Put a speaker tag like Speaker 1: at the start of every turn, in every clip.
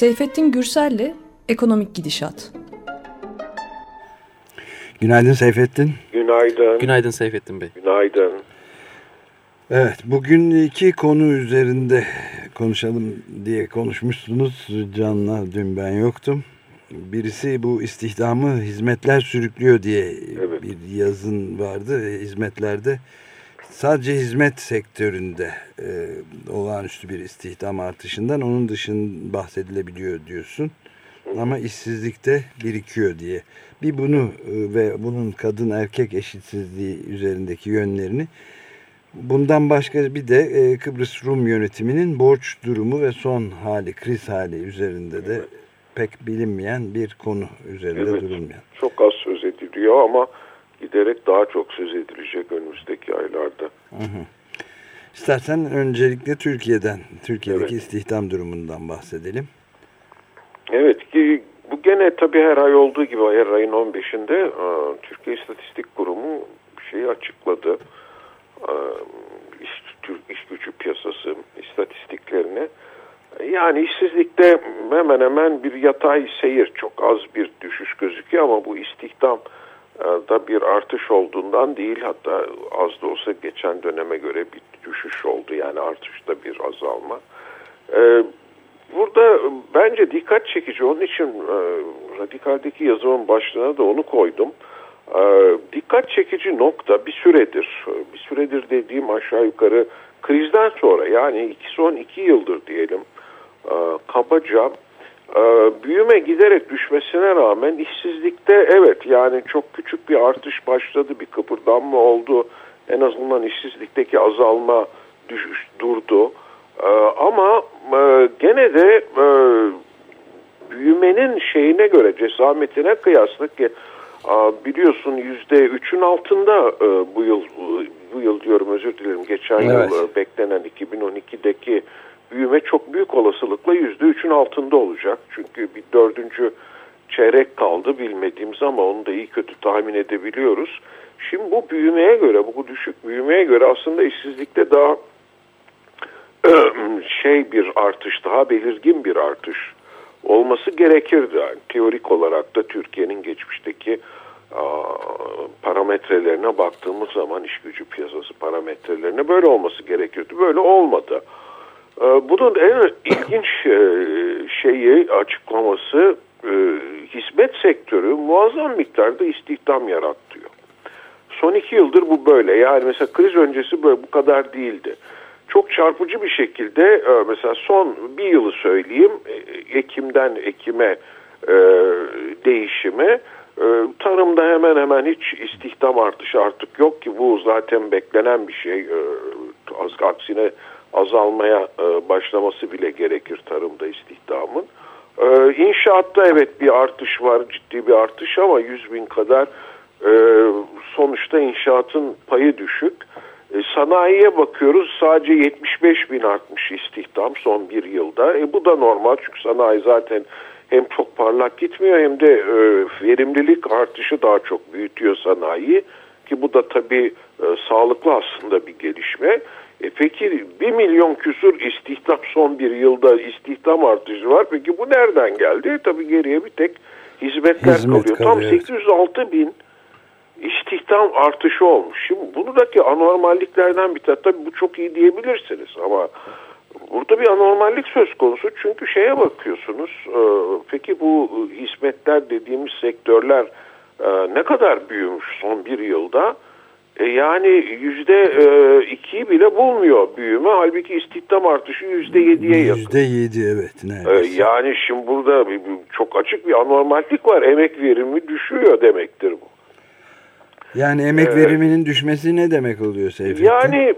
Speaker 1: Seyfettin Gürsel'le Ekonomik Gidişat.
Speaker 2: Günaydın Seyfettin.
Speaker 3: Günaydın.
Speaker 4: Günaydın Seyfettin Bey.
Speaker 3: Günaydın.
Speaker 2: Evet, bugün iki konu üzerinde konuşalım diye konuşmuşsunuz Can'la. Dün ben yoktum. Birisi bu istihdamı hizmetler sürüklüyor diye evet. bir yazın vardı. Hizmetlerde sadece hizmet sektöründe e, olağanüstü bir istihdam artışından onun dışında bahsedilebiliyor diyorsun. Ama işsizlikte birikiyor diye. Bir bunu e, ve bunun kadın erkek eşitsizliği üzerindeki yönlerini bundan başka bir de e, Kıbrıs Rum yönetiminin borç durumu ve son hali, kriz hali üzerinde de pek bilinmeyen bir konu üzerinde evet, durulmayan.
Speaker 3: Çok az söz ediliyor ama giderek daha çok söz edilecek önümüzdeki aylarda. Hı hı.
Speaker 2: İstersen öncelikle Türkiye'den, Türkiye'deki evet. istihdam durumundan bahsedelim.
Speaker 3: Evet ki bu gene tabii her ay olduğu gibi her ayın 15'inde e, Türkiye İstatistik Kurumu şeyi açıkladı. E, iş, Türk iş gücü piyasası istatistiklerini. Yani işsizlikte hemen hemen bir yatay seyir, çok az bir düşüş gözüküyor ama bu istihdam da bir artış olduğundan değil hatta az da olsa geçen döneme göre bir düşüş oldu yani artışta bir azalma. Burada bence dikkat çekici onun için e, radikaldeki yazımın başlığına da onu koydum. E, dikkat çekici nokta bir süredir, bir süredir dediğim aşağı yukarı krizden sonra yani son iki yıldır diyelim e, kabaca büyüme giderek düşmesine rağmen işsizlikte evet yani çok küçük bir artış başladı bir kıpırdanma oldu en azından işsizlikteki azalma düşüş durdu. Ee, ama e, gene de e, büyümenin şeyine göre cesametine kıyasla ki biliyorsun yüzde üçün altında e, bu yıl bu yıl diyorum özür dilerim geçen evet. yıl beklenen 2012'deki büyüme çok büyük olasılıkla yüzde üçün altında olacak. Çünkü bir dördüncü çeyrek kaldı bilmediğimiz ama onu da iyi kötü tahmin edebiliyoruz. Şimdi bu büyümeye göre, bu düşük büyümeye göre aslında işsizlikte daha şey bir artış daha belirgin bir artış olması gerekirdi. Yani teorik olarak da Türkiye'nin geçmişteki parametrelerine baktığımız zaman iş gücü piyasası parametrelerine böyle olması gerekirdi. Böyle olmadı. Bunun en ilginç e, şeyi açıklaması e, hizmet sektörü muazzam miktarda istihdam yaratıyor. Son iki yıldır bu böyle. Yani mesela kriz öncesi böyle bu kadar değildi çok çarpıcı bir şekilde e, mesela son bir yılı söyleyeyim Ekim'den Ekim'e değişimi tarımda hemen hemen hiç istihdam artışı artık yok ki bu zaten beklenen bir şey aksine azalmaya başlaması bile gerekir tarımda istihdamın. İnşaatta evet bir artış var ciddi bir artış ama 100 bin kadar sonuçta inşaatın payı düşük. E, sanayiye bakıyoruz sadece 75 bin artmış istihdam son bir yılda. E, bu da normal çünkü sanayi zaten hem çok parlak gitmiyor hem de e, verimlilik artışı daha çok büyütüyor sanayi. Ki bu da tabii e, sağlıklı aslında bir gelişme. E peki 1 milyon küsur istihdam son bir yılda istihdam artışı var. Peki bu nereden geldi? E, tabii geriye bir tek hizmetler Hizmet kalıyor. kalıyor. Tam 806 bin istihdam artışı olmuş. Şimdi buradaki anormalliklerden bir tabi bu çok iyi diyebilirsiniz ama burada bir anormallik söz konusu çünkü şeye bakıyorsunuz e, peki bu hizmetler dediğimiz sektörler e, ne kadar büyümüş son bir yılda yani yüzde ikiyi bile bulmuyor büyüme halbuki istihdam artışı yüzde yediye yakın.
Speaker 2: Yüzde yedi evet. Neredeyse.
Speaker 3: Yani şimdi burada çok açık bir anormallik var emek verimi düşüyor demektir bu.
Speaker 2: Yani emek ee, veriminin düşmesi ne demek oluyor Seyfettin?
Speaker 3: Yani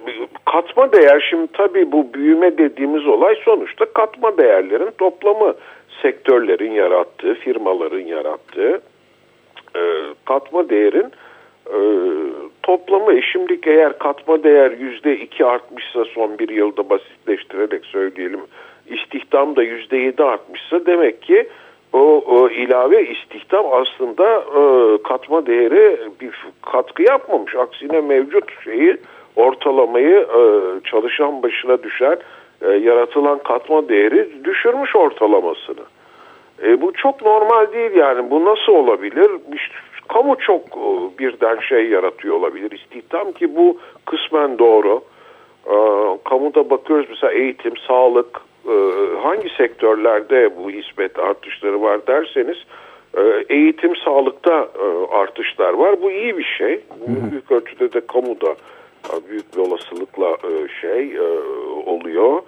Speaker 3: katma değer şimdi tabii bu büyüme dediğimiz olay sonuçta katma değerlerin toplamı sektörlerin yarattığı, firmaların yarattığı e, katma değerin e, toplamı. Şimdilik eğer katma değer yüzde iki artmışsa son bir yılda basitleştirerek söyleyelim istihdam da yüzde yedi artmışsa demek ki o, o ilave istihdam aslında e, katma değeri bir katkı yapmamış. Aksine mevcut şeyi ortalamayı e, çalışan başına düşen e, yaratılan katma değeri düşürmüş ortalamasını. E, bu çok normal değil yani. Bu nasıl olabilir? İşte, kamu çok e, birden şey yaratıyor olabilir. İstihdam ki bu kısmen doğru. E, kamuda bakıyoruz mesela eğitim, sağlık, e, hangi sektörlerde bu hizmet artışları var derseniz eğitim, sağlıkta artışlar var. Bu iyi bir şey. Bu büyük ölçüde de kamuda büyük bir olasılıkla şey oluyor.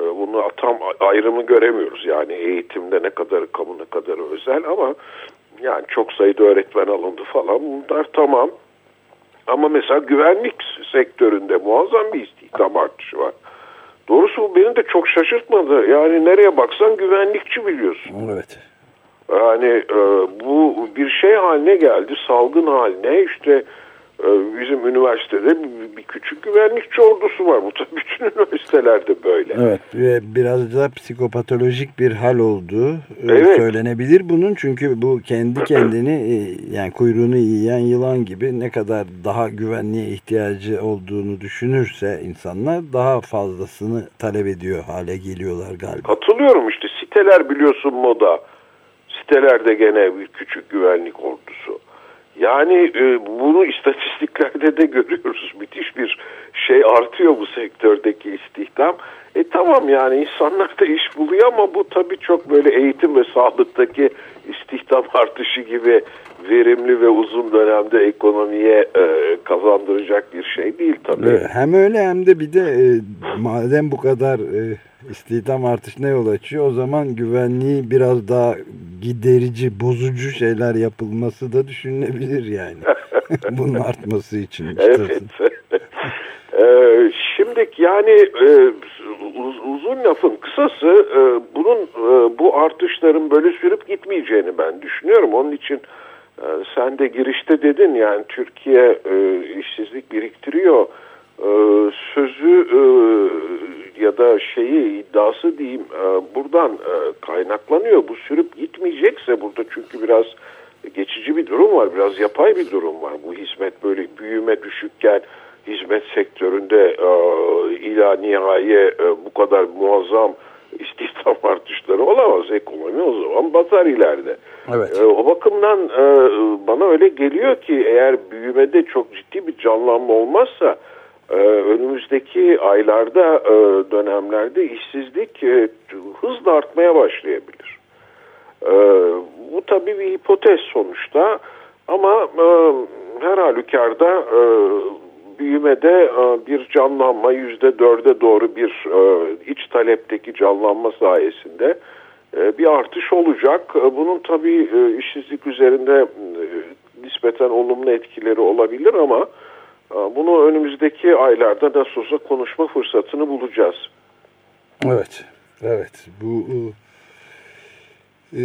Speaker 3: Bunu tam ayrımı göremiyoruz. Yani eğitimde ne kadar kamu ne kadar özel ama yani çok sayıda öğretmen alındı falan bunlar tamam. Ama mesela güvenlik sektöründe muazzam bir istihdam artışı var. Doğrusu bu beni de çok şaşırtmadı. Yani nereye baksan güvenlikçi biliyorsun.
Speaker 2: Evet.
Speaker 3: Yani e, bu bir şey haline geldi, salgın haline. İşte bizim üniversitede bir küçük güvenlikçi ordusu var. Bu tabii bütün üniversitelerde böyle.
Speaker 2: Evet ve biraz da psikopatolojik bir hal olduğu e, evet. söylenebilir bunun. Çünkü bu kendi kendini e, yani kuyruğunu yiyen yılan gibi ne kadar daha güvenliğe ihtiyacı olduğunu düşünürse insanlar daha fazlasını talep ediyor hale geliyorlar galiba.
Speaker 3: Katılıyorum işte siteler biliyorsun moda. Sitelerde gene bir küçük güvenlik ordusu. Yani e, bunu istatistiklerde de görüyoruz. Müthiş bir şey artıyor bu sektördeki istihdam. E tamam yani insanlar da iş buluyor ama bu tabii çok böyle eğitim ve sağlıktaki istihdam artışı gibi verimli ve uzun dönemde ekonomiye e, kazandıracak bir şey değil tabii.
Speaker 2: Hem öyle hem de bir de e, madem bu kadar e, istihdam artışına yol açıyor o zaman güvenliği biraz daha giderici, bozucu şeyler yapılması da düşünülebilir yani. Bunun artması için.
Speaker 3: Evet. ee, şimdi yani e, uzun lafın kısası e, bunun e, bu artışların böyle sürüp gitmeyeceğini ben düşünüyorum. Onun için e, sen de girişte dedin yani Türkiye e, işsizlik biriktiriyor. E, sözü e, ya da şeyi iddiası diyeyim e, buradan e, kaynaklanıyor. Bu sürüp gitmeyecekse burada çünkü biraz geçici bir durum var. Biraz yapay bir durum var. Bu hizmet böyle büyüme düşükken hizmet sektöründe e, ila nihaye bu kadar muazzam istihdam artışları olamaz. Ekonomi o zaman batar ileride. Evet. o bakımdan bana öyle geliyor ki eğer büyümede çok ciddi bir canlanma olmazsa ee, önümüzdeki aylarda e, dönemlerde işsizlik e, hızla artmaya başlayabilir. Ee, bu tabii bir hipotez sonuçta ama e, her halükarda büyümede bir canlanma yüzde dörde doğru bir iç talepteki canlanma sayesinde bir artış olacak. Bunun tabii işsizlik üzerinde nispeten olumlu etkileri olabilir ama bunu önümüzdeki aylarda da olsa konuşma fırsatını bulacağız.
Speaker 2: Evet, evet. Bu e,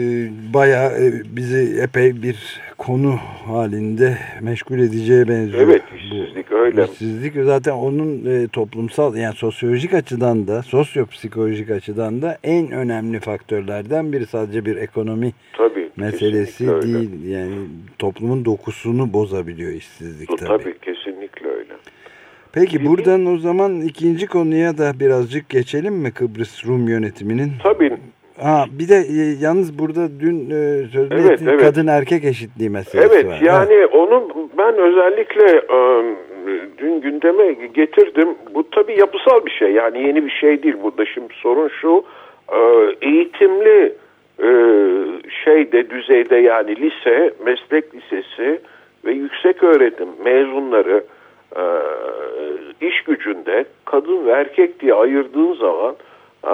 Speaker 2: bayağı e, bizi epey bir konu halinde meşgul edeceğe benziyor.
Speaker 3: Evet, işsizlik bu, öyle.
Speaker 2: İşsizlik zaten onun e, toplumsal yani sosyolojik açıdan da sosyopsikolojik açıdan da en önemli faktörlerden biri sadece bir ekonomi tabii, meselesi değil. Yani toplumun dokusunu bozabiliyor işsizlik tabii.
Speaker 3: Tabii kesinlikle öyle.
Speaker 2: Peki buradan o zaman ikinci konuya da birazcık geçelim mi Kıbrıs Rum yönetiminin?
Speaker 3: Tabii.
Speaker 2: Ha, bir de e, yalnız burada dün e, sözünü evet, evet. kadın erkek eşitliği meselesi
Speaker 3: evet, var. Evet yani onu ben özellikle e, dün gündeme getirdim. Bu tabii yapısal bir şey yani yeni bir şey değil burada. Şimdi sorun şu e, eğitimli e, şeyde düzeyde yani lise, meslek lisesi ve yüksek öğretim mezunları e, iş gücünde kadın ve erkek diye ayırdığın zaman e,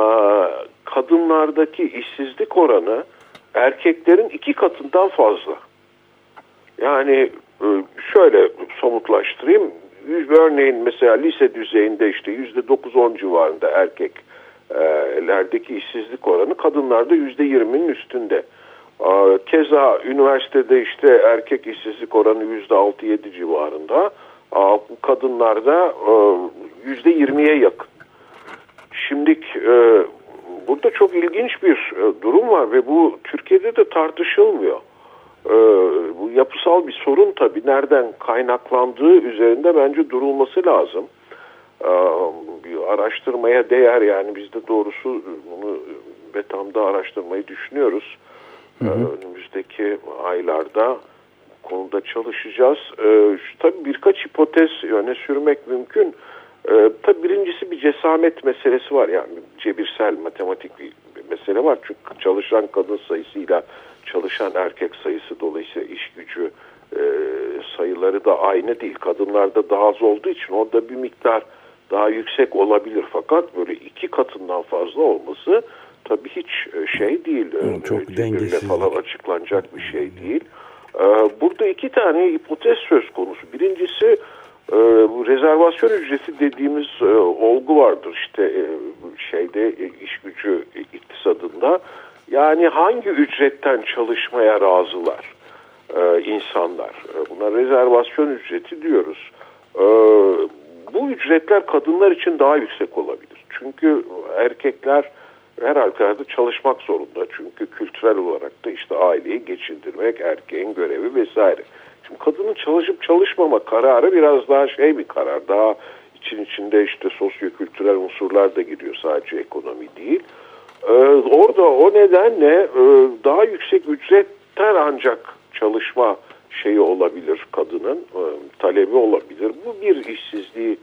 Speaker 3: kadınlardaki işsizlik oranı erkeklerin iki katından fazla. Yani e, şöyle somutlaştırayım. Örneğin mesela lise düzeyinde işte yüzde dokuz on civarında erkeklerdeki işsizlik oranı kadınlarda yüzde yirminin üstünde. Keza üniversitede işte erkek işsizlik oranı yüzde altı yedi civarında. Kadınlarda e, yüzde yirmiye yakın. Şimdi e, burada çok ilginç bir e, durum var ve bu Türkiye'de de tartışılmıyor. Bu yapısal bir sorun tabii. Nereden kaynaklandığı üzerinde bence durulması lazım. Bir araştırmaya değer yani biz de doğrusu bunu Betam'da araştırmayı düşünüyoruz. Hı hı. Önümüzdeki aylarda konuda çalışacağız. Ee, şu, tabii birkaç hipotez öne sürmek mümkün. Ee, tabii birincisi bir cesamet meselesi var yani cebirsel matematik bir mesele var. Çünkü çalışan kadın sayısıyla çalışan erkek sayısı dolayısıyla iş gücü e, sayıları da aynı değil. Kadınlarda daha az olduğu için orada bir miktar daha yüksek olabilir. Fakat böyle iki katından fazla olması tabii hiç e, şey değil.
Speaker 2: Hı, çok dengesiz
Speaker 3: falan açıklanacak bir şey değil. Ee, burada iki tane hipotez söz konusu. Birincisi e, bu rezervasyon ücreti dediğimiz e, olgu vardır işte e, şeyde iş gücü iktisadında. Yani hangi ücretten çalışmaya razılar insanlar? Buna rezervasyon ücreti diyoruz. Bu ücretler kadınlar için daha yüksek olabilir. Çünkü erkekler her halükarda çalışmak zorunda. Çünkü kültürel olarak da işte aileyi geçindirmek erkeğin görevi vesaire. Şimdi kadının çalışıp çalışmama kararı biraz daha şey bir karar. Daha için içinde işte sosyokültürel unsurlar da giriyor sadece ekonomi değil. Ee, orada o nedenle e, daha yüksek ücretten ancak çalışma şeyi olabilir kadının e, talebi olabilir. Bu bir işsizliği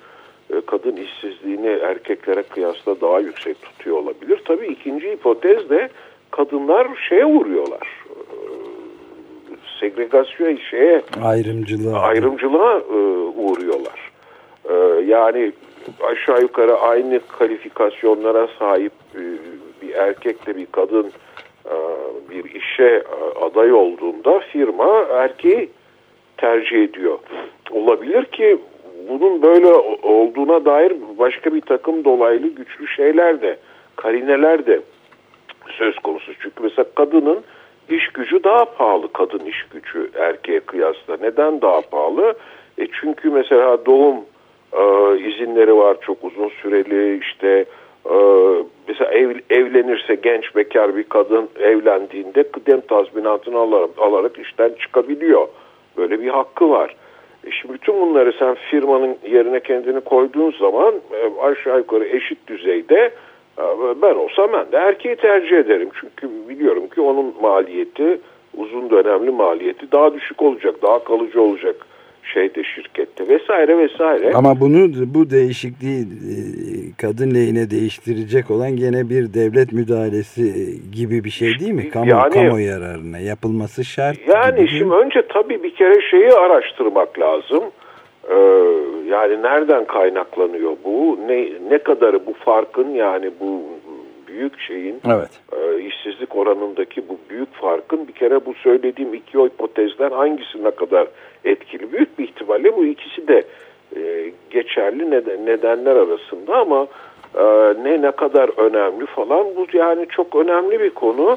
Speaker 3: kadın işsizliğini erkeklere kıyasla daha yüksek tutuyor olabilir. Tabii ikinci hipotez de kadınlar şeye uğruyorlar. E, segregasyon şeye
Speaker 2: ayrımcılığa
Speaker 3: ayrımcılığa e, uğruyorlar. Yani aşağı yukarı aynı kalifikasyonlara sahip bir erkekle bir kadın bir işe aday olduğunda firma erkeği tercih ediyor. Olabilir ki bunun böyle olduğuna dair başka bir takım dolaylı güçlü şeyler de, karineler de söz konusu. Çünkü mesela kadının iş gücü daha pahalı kadın iş gücü erkeğe kıyasla. Neden daha pahalı? E çünkü mesela doğum e, izinleri var çok uzun süreli işte e, mesela ev, evlenirse genç bekar bir kadın evlendiğinde kıdem tazminatını alarak, alarak işten çıkabiliyor. Böyle bir hakkı var. E şimdi bütün bunları sen firmanın yerine kendini koyduğun zaman e, aşağı yukarı eşit düzeyde e, ben olsam ben de erkeği tercih ederim. Çünkü biliyorum ki onun maliyeti uzun dönemli maliyeti daha düşük olacak, daha kalıcı olacak şeyde şirkette vesaire vesaire.
Speaker 2: Ama bunu bu değişikliği kadın lehine değiştirecek olan gene bir devlet müdahalesi gibi bir şey değil mi? Kamu, yani, kamu yararına yapılması şart.
Speaker 3: Yani şimdi önce tabii bir kere şeyi araştırmak lazım. Ee, yani nereden kaynaklanıyor bu? Ne ne kadarı bu farkın yani bu büyük şeyin
Speaker 2: evet.
Speaker 3: e, işsizlik oranındaki bu büyük farkın bir kere bu söylediğim iki hipotezden hangisi ne kadar etkili? Büyük bir ihtimalle bu ikisi de e, geçerli neden, nedenler arasında ama e, ne ne kadar önemli falan bu yani çok önemli bir konu.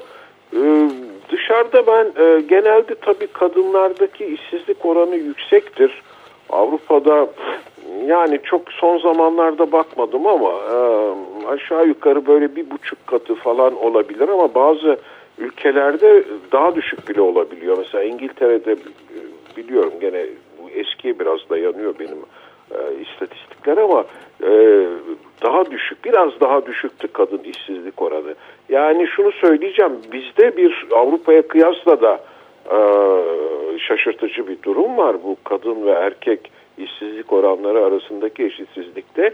Speaker 3: E, dışarıda ben e, genelde tabii kadınlardaki işsizlik oranı yüksektir. Avrupa'da yani çok son zamanlarda bakmadım ama e, aşağı yukarı böyle bir buçuk katı falan olabilir ama bazı ülkelerde daha düşük bile olabiliyor. Mesela İngiltere'de e, biliyorum gene bu eskiye biraz dayanıyor benim e, istatistikler ama e, daha düşük biraz daha düşüktü kadın işsizlik oranı. Yani şunu söyleyeceğim bizde bir Avrupa'ya kıyasla da e, şaşırtıcı bir durum var bu kadın ve erkek işsizlik oranları arasındaki eşitsizlikte.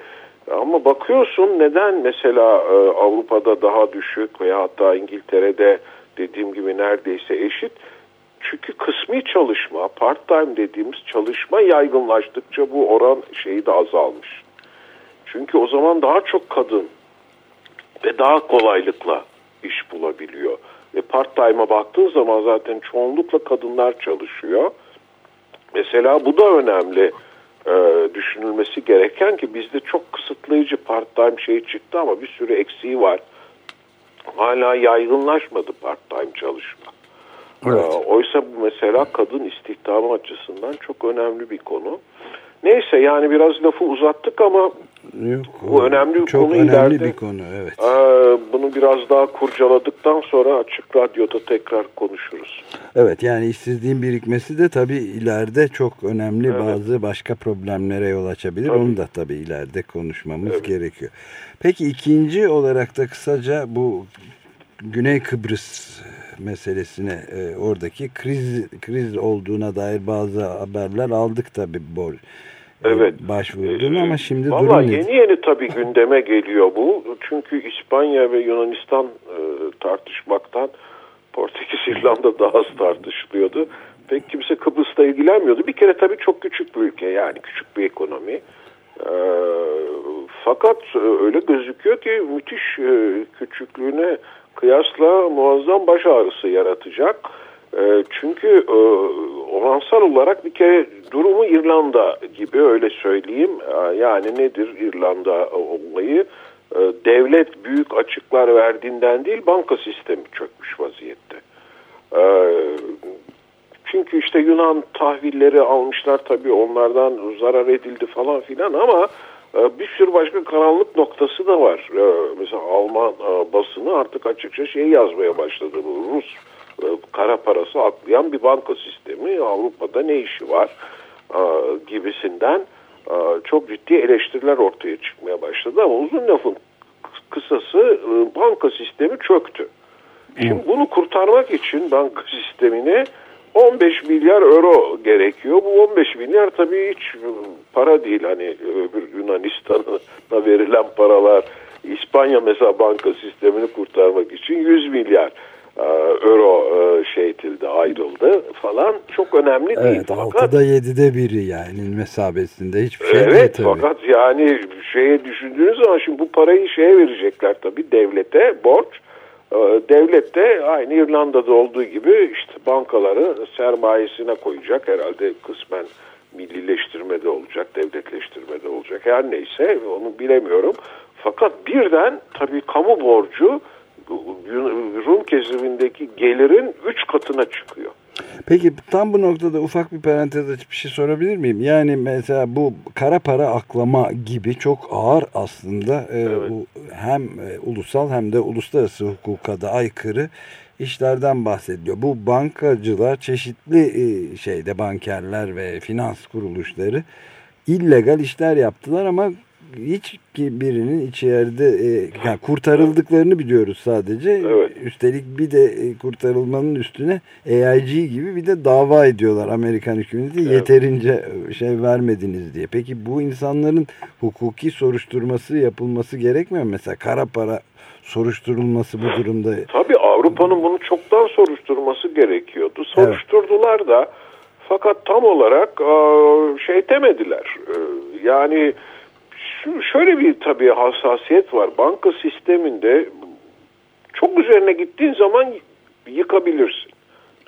Speaker 3: Ama bakıyorsun neden mesela e, Avrupa'da daha düşük veya hatta İngiltere'de dediğim gibi neredeyse eşit. Çünkü kısmi çalışma, part time dediğimiz çalışma yaygınlaştıkça bu oran şeyi de azalmış. Çünkü o zaman daha çok kadın ve daha kolaylıkla iş bulabiliyor. Ve part time'a baktığın zaman zaten çoğunlukla kadınlar çalışıyor. Mesela bu da önemli e, düşünülmesi gereken ki bizde çok kısıtlayıcı part-time şey çıktı ama bir sürü eksiği var. Hala yaygınlaşmadı part-time çalışma. Evet. E, oysa bu mesela kadın istihdamı açısından çok önemli bir konu. Neyse yani biraz lafı uzattık ama
Speaker 2: Yok, bu önemli bir çok konu önemli ileride. bir konu evet.
Speaker 3: E, bunu biraz daha kurcaladıktan sonra açık radyoda tekrar konuşuruz.
Speaker 2: Evet yani işsizliğin birikmesi de tabii ileride çok önemli evet. bazı başka problemlere yol açabilir. Tabii. Onu da tabii ileride konuşmamız evet. gerekiyor. Peki ikinci olarak da kısaca bu Güney Kıbrıs meselesine e, oradaki kriz kriz olduğuna dair bazı haberler aldık tabi bor
Speaker 3: Evet.
Speaker 2: başvurdun ama şimdi
Speaker 3: Valla
Speaker 2: durum
Speaker 3: yeni yeni tabii gündeme geliyor bu. Çünkü İspanya ve Yunanistan e, tartışmaktan Portekiz İrlanda daha az tartışılıyordu. Pek kimse Kıbrıs'ta ilgilenmiyordu. Bir kere tabii çok küçük bir ülke yani küçük bir ekonomi. E, fakat e, öyle gözüküyor ki müthiş e, küçüklüğüne kıyasla muazzam baş ağrısı yaratacak. E, çünkü e, oransal olarak bir kere durumu İrlanda gibi öyle söyleyeyim. E, yani nedir İrlanda olayı? E, devlet büyük açıklar verdiğinden değil banka sistemi çökmüş vaziyette. E, çünkü işte Yunan tahvilleri almışlar tabii onlardan zarar edildi falan filan ama bir sürü başka karanlık noktası da var. E, mesela Alman e, basını artık açıkça şey yazmaya başladı. Bu Rus kara parası aklayan bir banka sistemi Avrupa'da ne işi var gibisinden çok ciddi eleştiriler ortaya çıkmaya başladı ama uzun lafın kısası banka sistemi çöktü. Şimdi bunu kurtarmak için banka sistemini 15 milyar euro gerekiyor. Bu 15 milyar tabii hiç para değil. Hani öbür Yunanistan'a verilen paralar İspanya mesela banka sistemini kurtarmak için 100 milyar euro şey edildi, ayrıldı falan. Çok önemli değil.
Speaker 2: Evet, fakat, 6'da 7'de biri yani mesabesinde hiçbir şey
Speaker 3: evet,
Speaker 2: değil tabii.
Speaker 3: fakat yani şeye düşündüğünüz zaman şimdi bu parayı şeye verecekler tabii devlete borç. Devlet de aynı İrlanda'da olduğu gibi işte bankaları sermayesine koyacak. Herhalde kısmen millileştirmede olacak, devletleştirmede olacak. Her neyse onu bilemiyorum. Fakat birden tabii kamu borcu Rum kesimindeki gelirin 3 katına çıkıyor.
Speaker 2: Peki tam bu noktada ufak bir parantez açıp bir şey sorabilir miyim? Yani mesela bu kara para aklama gibi çok ağır aslında e, evet. hem e, ulusal hem de uluslararası hukuka da aykırı işlerden bahsediliyor. Bu bankacılar çeşitli e, şeyde bankerler ve finans kuruluşları illegal işler yaptılar ama hiç birinin içeride e, yani kurtarıldıklarını biliyoruz sadece.
Speaker 3: Evet.
Speaker 2: Üstelik bir de e, kurtarılmanın üstüne AIG gibi bir de dava ediyorlar Amerikan hükümeti evet. yeterince şey vermediniz diye. Peki bu insanların hukuki soruşturması yapılması gerekmiyor mu? Mesela kara para soruşturulması bu durumda.
Speaker 3: Tabii Avrupa'nın bunu çoktan soruşturması gerekiyordu. Soruşturdular evet. da fakat tam olarak şey demediler. Yani şöyle bir tabii hassasiyet var. Banka sisteminde çok üzerine gittiğin zaman yıkabilirsin.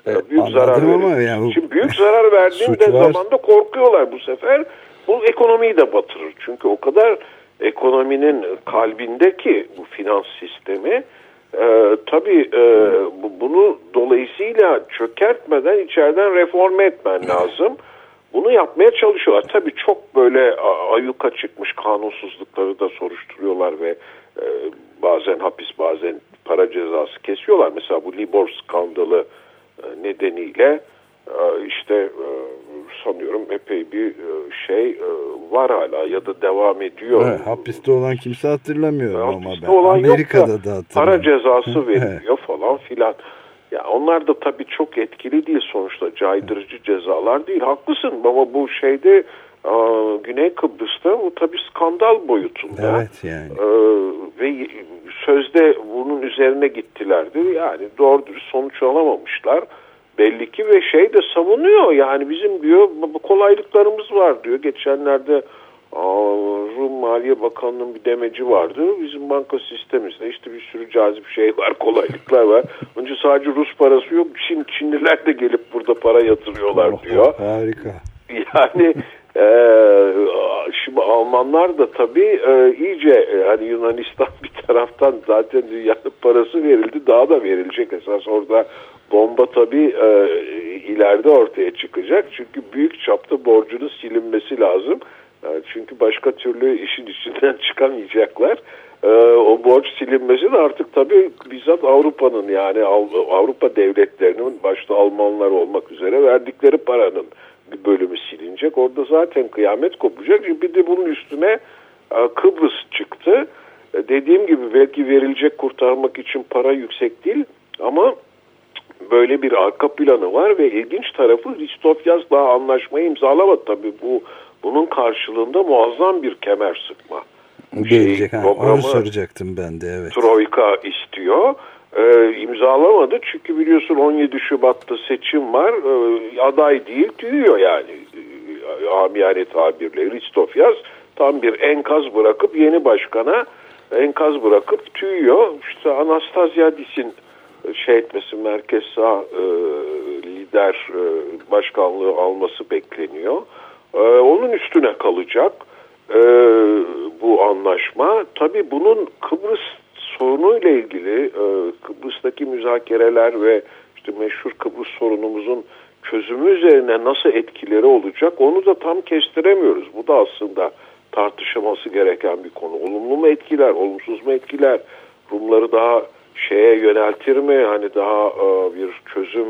Speaker 2: Evet, büyük zarar ama yani
Speaker 3: Şimdi büyük zarar verdiğinde zaman da korkuyorlar bu sefer. Bu ekonomiyi de batırır. Çünkü o kadar ekonominin kalbindeki bu finans sistemi e, tabii e, bunu dolayısıyla çökertmeden içeriden reform etmen lazım. Bunu yapmaya çalışıyorlar. Tabii çok böyle ayuka çıkmış kanunsuzlukları da soruşturuyorlar ve e, bazen hapis bazen para cezası kesiyorlar. Mesela bu Libor skandalı e, nedeniyle e, işte e, sanıyorum epey bir e, şey e, var hala ya da devam ediyor.
Speaker 2: Evet, hapiste olan kimse hatırlamıyor ama ben.
Speaker 3: Olan Amerika'da yok da, da para cezası veriliyor falan filan. Ya onlar da tabii çok etkili değil sonuçta caydırıcı cezalar değil. Haklısın ama bu şeyde Güney Kıbrıs'ta bu tabii skandal boyutunda.
Speaker 2: Evet yani.
Speaker 3: ve sözde bunun üzerine gittilerdi. Yani doğru dürüst sonuç alamamışlar. Belli ki ve şey de savunuyor yani bizim diyor kolaylıklarımız var diyor. Geçenlerde Rum Maliye Bakanlığı'nın bir demeci vardı. Bizim banka sistemimizde işte bir sürü cazip şey var, kolaylıklar var. Önce sadece Rus parası yok. Çin, Çinliler de gelip burada para yatırıyorlar oh, diyor.
Speaker 2: Harika.
Speaker 3: Yani e, şimdi Almanlar da tabii e, iyice e, hani Yunanistan bir taraftan zaten dünyanın parası verildi daha da verilecek esas orada bomba tabii e, ileride ortaya çıkacak çünkü büyük çapta borcunun silinmesi lazım çünkü başka türlü işin içinden çıkamayacaklar. Ee, o borç silinmesi de artık tabii bizzat Avrupa'nın yani Avrupa devletlerinin başta Almanlar olmak üzere verdikleri paranın bir bölümü silinecek. Orada zaten kıyamet kopacak. Bir de bunun üstüne e, Kıbrıs çıktı. E, dediğim gibi belki verilecek kurtarmak için para yüksek değil ama böyle bir arka planı var ve ilginç tarafı Ristofyas daha anlaşmayı imzalamadı tabii bu bunun karşılığında muazzam bir kemer sıkma.
Speaker 2: Gelecek şey, ha, onu soracaktım ben de evet.
Speaker 3: Troika istiyor. Ee, imzalamadı çünkü biliyorsun 17 Şubat'ta seçim var. Ee, aday değil tüyüyor yani. Ee, amiyane tabirle Ristofyas tam bir enkaz bırakıp yeni başkana enkaz bırakıp tüyüyor. İşte Anastasyadis'in şey etmesi merkez sağ e, lider e, başkanlığı alması bekleniyor. E, onun üstüne kalacak e, bu anlaşma. Tabi bunun Kıbrıs sorunuyla ilgili e, Kıbrıs'taki müzakereler ve işte meşhur Kıbrıs sorunumuzun çözümü üzerine nasıl etkileri olacak onu da tam kestiremiyoruz. Bu da aslında tartışılması gereken bir konu. Olumlu mu etkiler, olumsuz mu etkiler? Rumları daha şeye yöneltir mi? Hani daha e, bir çözüm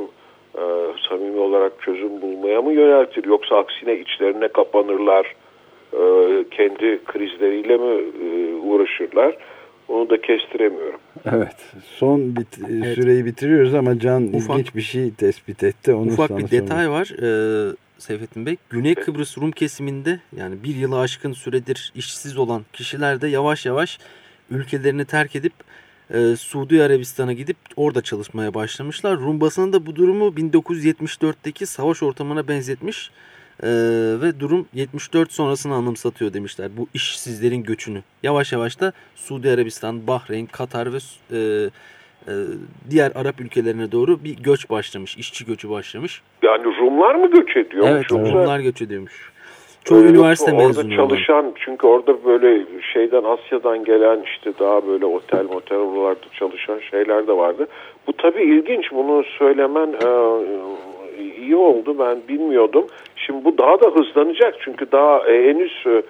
Speaker 3: e, samimi olarak çözüm bulmaya mı yöneltir? Yoksa aksine içlerine kapanırlar, e, kendi krizleriyle mi e, uğraşırlar? Onu da kestiremiyorum.
Speaker 2: Evet. Son bit evet. süreyi bitiriyoruz ama Can ufak, ilginç bir şey tespit etti. Onu
Speaker 4: ufak bir detay var. Ee, Seyfettin Bey. Güney Kıbrıs Rum kesiminde yani bir yılı aşkın süredir işsiz olan kişiler de yavaş yavaş ülkelerini terk edip e, Suudi Arabistan'a gidip orada çalışmaya başlamışlar. Rum basını da bu durumu 1974'teki savaş ortamına benzetmiş e, ve durum 74 sonrasını anımsatıyor demişler bu işsizlerin göçünü. Yavaş yavaş da Suudi Arabistan, Bahreyn, Katar ve e, e, diğer Arap ülkelerine doğru bir göç başlamış, işçi göçü başlamış.
Speaker 3: Yani Rumlar mı göç ediyor?
Speaker 4: Evet, Rumlar göç ediyormuş. Çoğu ee, üniversite mezunu.
Speaker 3: Orada çalışan olan. çünkü orada böyle şeyden Asya'dan gelen işte daha böyle otel motel oralarda çalışan şeyler de vardı. Bu tabii ilginç bunu söylemen e, iyi oldu ben bilmiyordum. Şimdi bu daha da hızlanacak çünkü daha e, henüz e,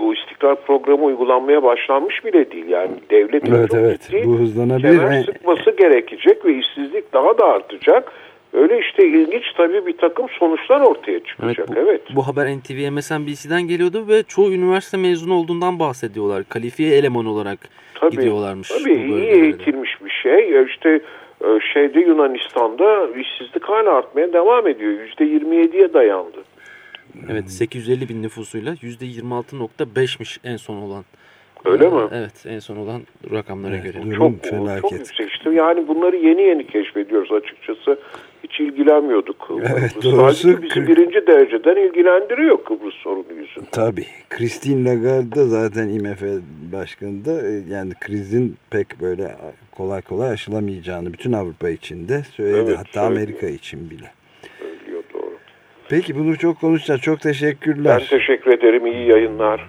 Speaker 3: o istikrar programı uygulanmaya başlanmış bile değil. Yani devlet
Speaker 2: evet, evet. Ciddi, bu hızlanabilir.
Speaker 3: Sıkması gerekecek ve işsizlik daha da artacak. Öyle işte ilginç tabii bir takım sonuçlar ortaya çıkacak. Evet, bu, evet.
Speaker 4: bu haber NTV MSNBC'den geliyordu ve çoğu üniversite mezunu olduğundan bahsediyorlar. Kalifiye eleman olarak tabii, gidiyorlarmış.
Speaker 3: Tabii iyi eğitilmiş bir şey. İşte e, şeyde Yunanistan'da işsizlik hala artmaya devam ediyor. %27'ye dayandı.
Speaker 4: Evet 850 bin nüfusuyla %26.5'miş en son olan
Speaker 3: Öyle ee, mi?
Speaker 4: Evet en son olan rakamlara evet, göre.
Speaker 3: Çok, felaket. çok yüksek işte yani bunları yeni yeni keşfediyoruz açıkçası. Hiç ilgilenmiyorduk.
Speaker 2: Evet doğrusu.
Speaker 3: bizi birinci dereceden ilgilendiriyor Kıbrıs sorunu yüzünden.
Speaker 2: Tabii. Christine Lagarde da zaten IMF başkanı da e, yani krizin pek böyle kolay kolay aşılamayacağını bütün Avrupa için de söyledi. Evet, Hatta söylüyor. Amerika için bile.
Speaker 3: Söylüyor doğru.
Speaker 2: Peki bunu çok konuşacağız. Çok teşekkürler.
Speaker 3: Ben teşekkür ederim. İyi yayınlar.